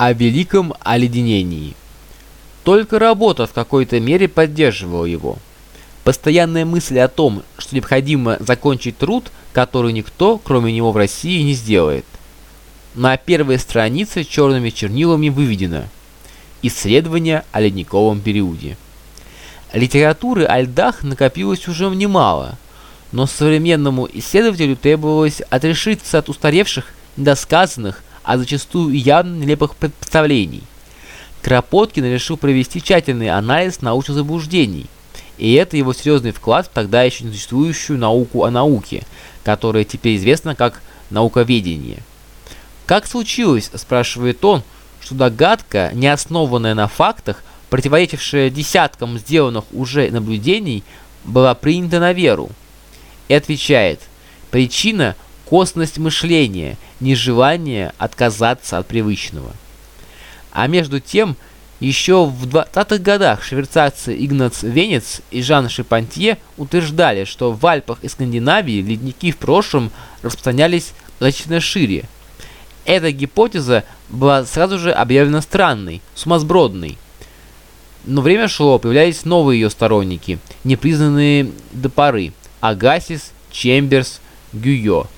о великом оледенении. Только работа в какой-то мере поддерживала его. Постоянная мысль о том, что необходимо закончить труд, который никто, кроме него в России, не сделает. На первой странице черными чернилами выведено «Исследование о ледниковом периоде». Литературы о льдах накопилось уже немало, но современному исследователю требовалось отрешиться от устаревших, недосказанных, а зачастую явно нелепых представлений. Кропоткин решил провести тщательный анализ научных заблуждений, и это его серьезный вклад в тогда еще не существующую науку о науке, которая теперь известна как науковедение. «Как случилось, — спрашивает он, — что догадка, не основанная на фактах, противоречившая десяткам сделанных уже наблюдений, была принята на веру?» И отвечает, причина – косность мышления, нежелание отказаться от привычного. А между тем, еще в 20-х годах швейцарцы Игнац Венец и Жан Шипантье утверждали, что в Альпах и Скандинавии ледники в прошлом распространялись значительно шире. Эта гипотеза была сразу же объявлена странной, сумасбродной. Но время шло, появлялись новые ее сторонники, непризнанные до поры – Агасис, Чемберс, Гюйо.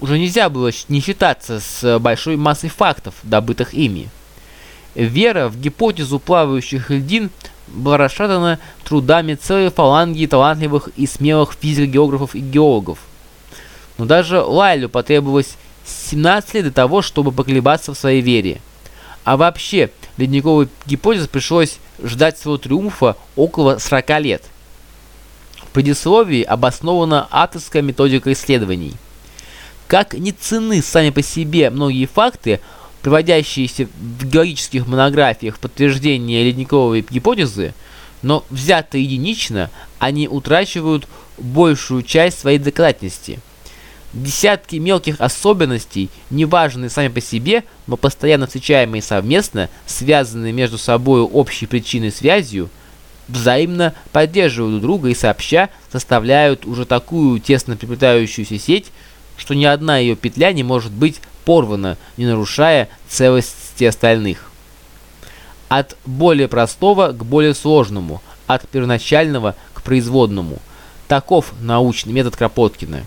Уже нельзя было не считаться с большой массой фактов, добытых ими. Вера в гипотезу плавающих льдин была расшатана трудами целой фаланги талантливых и смелых физиков-географов и геологов. Но даже Лайлю потребовалось 17 лет для того, чтобы поколебаться в своей вере. А вообще, ледниковой гипотезе пришлось ждать своего триумфа около 40 лет. В предисловии обоснована авторская методика исследований. Как не цены сами по себе многие факты, приводящиеся в геологических монографиях подтверждения ледниковой гипотезы, но взятые единично, они утрачивают большую часть своей доказательности. Десятки мелких особенностей, неважные сами по себе, но постоянно встречаемые совместно, связанные между собой общей причиной связью, взаимно поддерживают друг друга и сообща составляют уже такую тесно приплетающуюся сеть, что ни одна ее петля не может быть порвана, не нарушая целости остальных. От более простого к более сложному, от первоначального к производному. Таков научный метод Кропоткина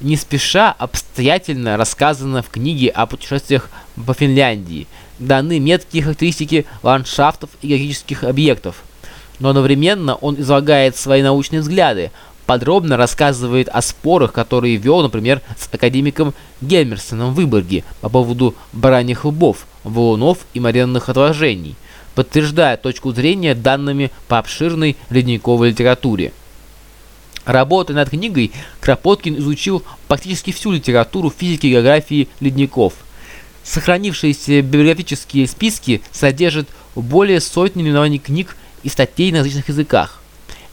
не спеша обстоятельно рассказано в книге о путешествиях по Финляндии, даны меткие характеристики ландшафтов и геологических объектов. Но одновременно он излагает свои научные взгляды, подробно рассказывает о спорах, которые вел, например, с академиком Гельмерсоном в Выборге по поводу бараньих лбов, валунов и моренных отложений, подтверждая точку зрения данными по обширной ледниковой литературе. Работая над книгой, Кропоткин изучил практически всю литературу физики и географии ледников. Сохранившиеся библиографические списки содержат более сотни наименований книг и статей на различных языках.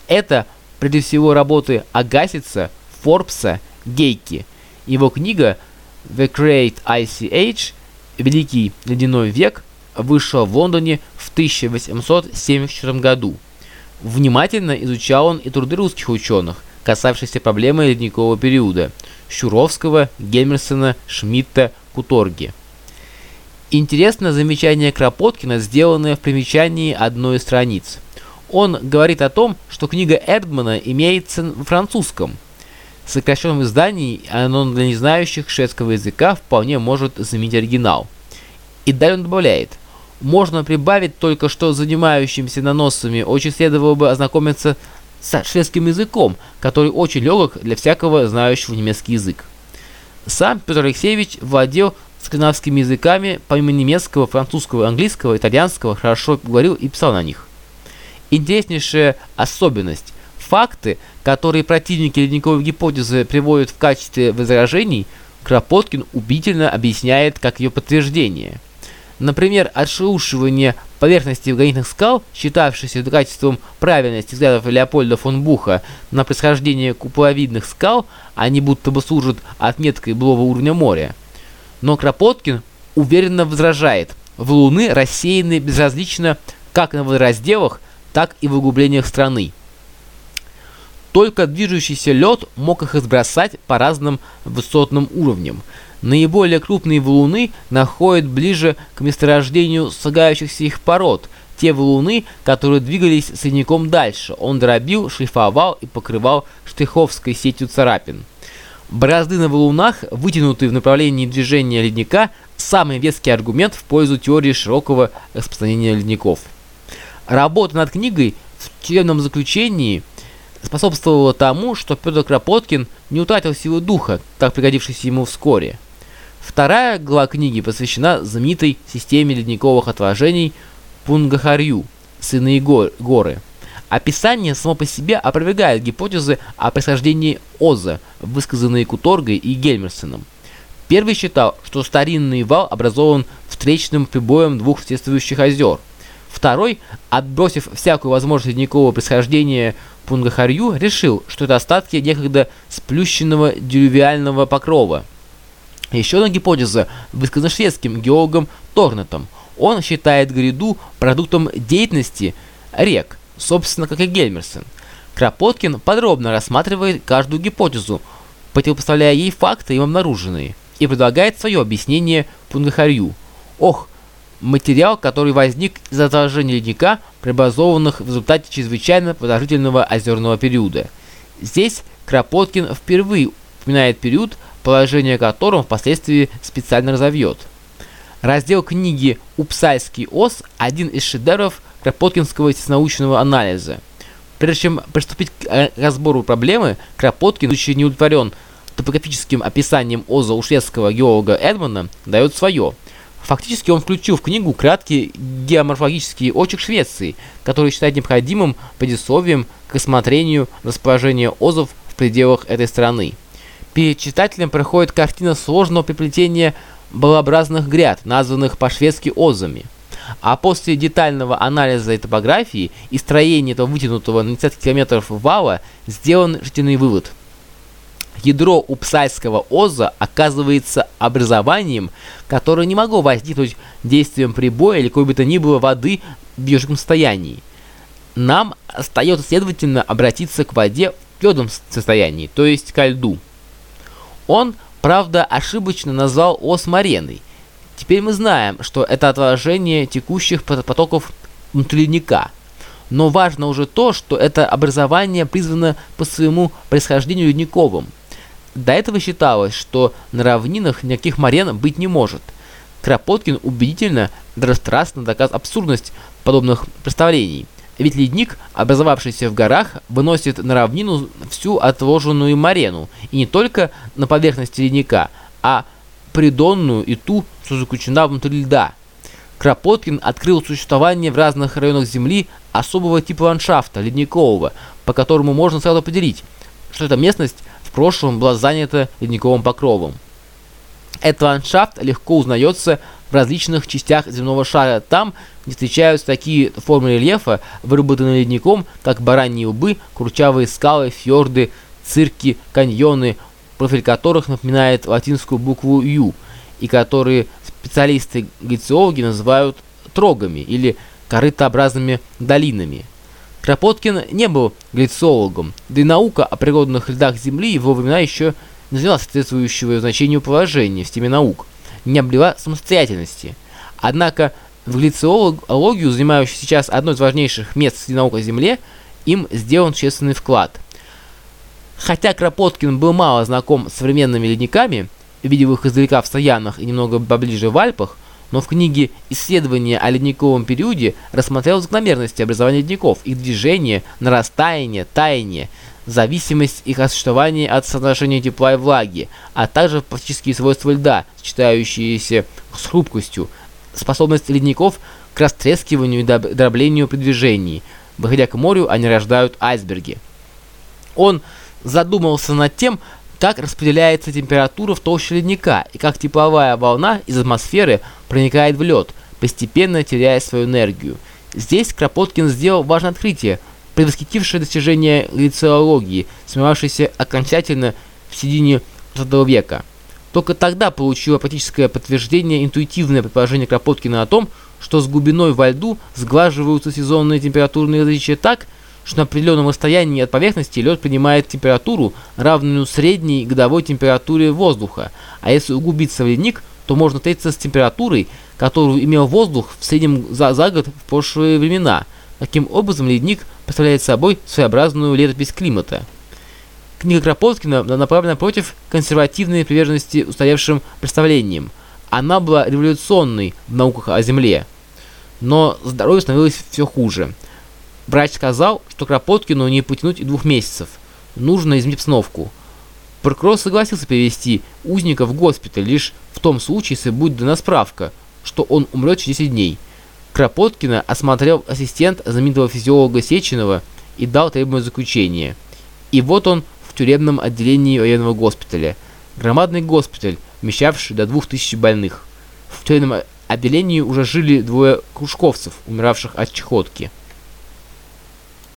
Это, прежде всего, работы Агасица, Форбса, Гейки. Его книга «The Great Icy Age» «Великий ледяной век» вышла в Лондоне в 1874 году. Внимательно изучал он и труды русских ученых, касавшиеся проблемы ледникового периода – Щуровского, Гельмерсона, Шмидта, Куторги. Интересно замечание Кропоткина, сделанное в примечании одной из страниц. Он говорит о том, что книга Эрдмана имеется в французском. Сокращенном издании оно для незнающих шведского языка вполне может заменить оригинал. И далее он добавляет – можно прибавить только, что занимающимся наносами очень следовало бы ознакомиться с шведским языком, который очень легок для всякого знающего немецкий язык. Сам Петр Алексеевич владел скандинавскими языками, помимо немецкого, французского, английского, итальянского, хорошо говорил и писал на них. Интереснейшая особенность. Факты, которые противники ледниковой гипотезы приводят в качестве возражений, Кропоткин убедительно объясняет как ее подтверждение – Например, отшелушивание поверхности гранитных скал, считавшееся качеством правильности взглядов Леопольда фон Буха на происхождение куполовидных скал, они будто бы служат отметкой былого уровня моря. Но Кропоткин уверенно возражает, в Луны рассеяны безразлично как на водоразделах, так и в углублениях страны. Только движущийся лед мог их сбросать по разным высотным уровням. Наиболее крупные валуны находят ближе к месторождению слагающихся их пород, те валуны, которые двигались с ледником дальше. Он дробил, шлифовал и покрывал штриховской сетью царапин. Борозды на валунах, вытянутые в направлении движения ледника, самый веский аргумент в пользу теории широкого распространения ледников. Работа над книгой в тюремном заключении способствовала тому, что Петр Кропоткин не утратил силы духа, так пригодившейся ему вскоре. Вторая глава книги посвящена знаменитой системе ледниковых отложений Пунгахарью, сыны горы. Описание само по себе опровергает гипотезы о происхождении Оза, высказанные Куторгой и Гельмерсоном. Первый считал, что старинный вал образован встречным прибоем двух естествующих озер. Второй, отбросив всякую возможность ледникового происхождения Пунгахарью, решил, что это остатки некогда сплющенного дилювиального покрова – еще одна гипотеза высказана шведским геологом Торнетом. Он считает гряду продуктом деятельности рек, собственно, как и Гельмерсон. Кропоткин подробно рассматривает каждую гипотезу, противопоставляя ей факты им обнаруженные, и предлагает свое объяснение Пунгахарью. Ох, материал, который возник из отражения ледника, преобразованных в результате чрезвычайно продолжительного озерного периода. Здесь Кропоткин впервые упоминает период, положение которым впоследствии специально разовьет. Раздел книги «Упсальский ос» – один из шедевров Кропоткинского научного анализа. Прежде чем приступить к э, разбору проблемы, Кропоткин, будучи не топографическим описанием оза у шведского геолога Эдмана, дает свое. Фактически он включил в книгу краткий геоморфологический очерк Швеции, который считает необходимым предисловием к рассмотрению расположения озов в пределах этой страны. Перед читателем проходит картина сложного приплетения балообразных гряд, названных по-шведски озами. А после детального анализа и топографии и строения этого вытянутого на 30 километров вала сделан жительный вывод. Ядро Упсальского оза оказывается образованием, которое не могло возникнуть действием прибоя или какой бы то ни было воды в бежевом состоянии. Нам остается, следовательно, обратиться к воде в твердом состоянии, то есть ко льду. Он, правда, ошибочно назвал ос Мареной. Теперь мы знаем, что это отражение текущих потоков внутренника. Но важно уже то, что это образование призвано по своему происхождению ледниковым. До этого считалось, что на равнинах никаких марен быть не может. Кропоткин убедительно, даже страстно доказал абсурдность подобных представлений. Ведь ледник, образовавшийся в горах, выносит на равнину всю отложенную марену, и не только на поверхности ледника, а придонную и ту, что заключена внутри льда. Кропоткин открыл существование в разных районах Земли особого типа ландшафта, ледникового, по которому можно сразу определить, что эта местность прошлом была занята ледниковым покровом. Этот ландшафт легко узнается в различных частях земного шара там, где встречаются такие формы рельефа, выработанные ледником, как бараньи убы, кручавые скалы, фьорды, цирки, каньоны, профиль которых напоминает латинскую букву «Ю», и которые специалисты-гециологи называют трогами или корытообразными долинами. Кропоткин не был глициологом, да и наука о природных льдах Земли его времена еще не заняла соответствующего значению положения в системе наук – не обрела самостоятельности. Однако в глициологию, занимающую сейчас одно из важнейших мест среди наук о Земле, им сделан честный вклад. Хотя Кропоткин был мало знаком с современными ледниками, видел их издалека в Саянах и немного поближе в Альпах, но в книге «Исследования о ледниковом периоде» рассмотрел закономерности образования ледников, их движение, нарастание, таяние, зависимость их от от соотношения тепла и влаги, а также фактические свойства льда, сочетающиеся с хрупкостью, способность ледников к растрескиванию и дроблению при движении. Выходя к морю, они рождают айсберги. Он задумался над тем, как распределяется температура в толще ледника и как тепловая волна из атмосферы проникает в лед, постепенно теряя свою энергию. Здесь Кропоткин сделал важное открытие – предвосхитившее достижения глициологии, сменявшейся окончательно в середине 20 века. Только тогда получило практическое подтверждение интуитивное предположение Кропоткина о том, что с глубиной во льду сглаживаются сезонные температурные различия так, что на определенном расстоянии от поверхности лед принимает температуру, равную средней годовой температуре воздуха, а если углубиться в ледник, то можно встретиться с температурой, которую имел воздух в среднем за, за год в прошлые времена. Таким образом, ледник представляет собой своеобразную летопись климата. Книга Кропоткина направлена против консервативной приверженности устаревшим представлениям. Она была революционной в науках о Земле. Но здоровье становилось все хуже. Врач сказал, что Кропоткину не потянуть и двух месяцев. Нужно изменить обстановку. Прокурор согласился перевести узника в госпиталь лишь в том случае, если будет дана справка, что он умрет через 10 дней. Кропоткина осмотрел ассистент знаменитого физиолога Сеченова и дал требуемое заключение. И вот он в тюремном отделении военного госпиталя. Громадный госпиталь, вмещавший до 2000 больных. В тюремном отделении уже жили двое кружковцев, умиравших от чехотки.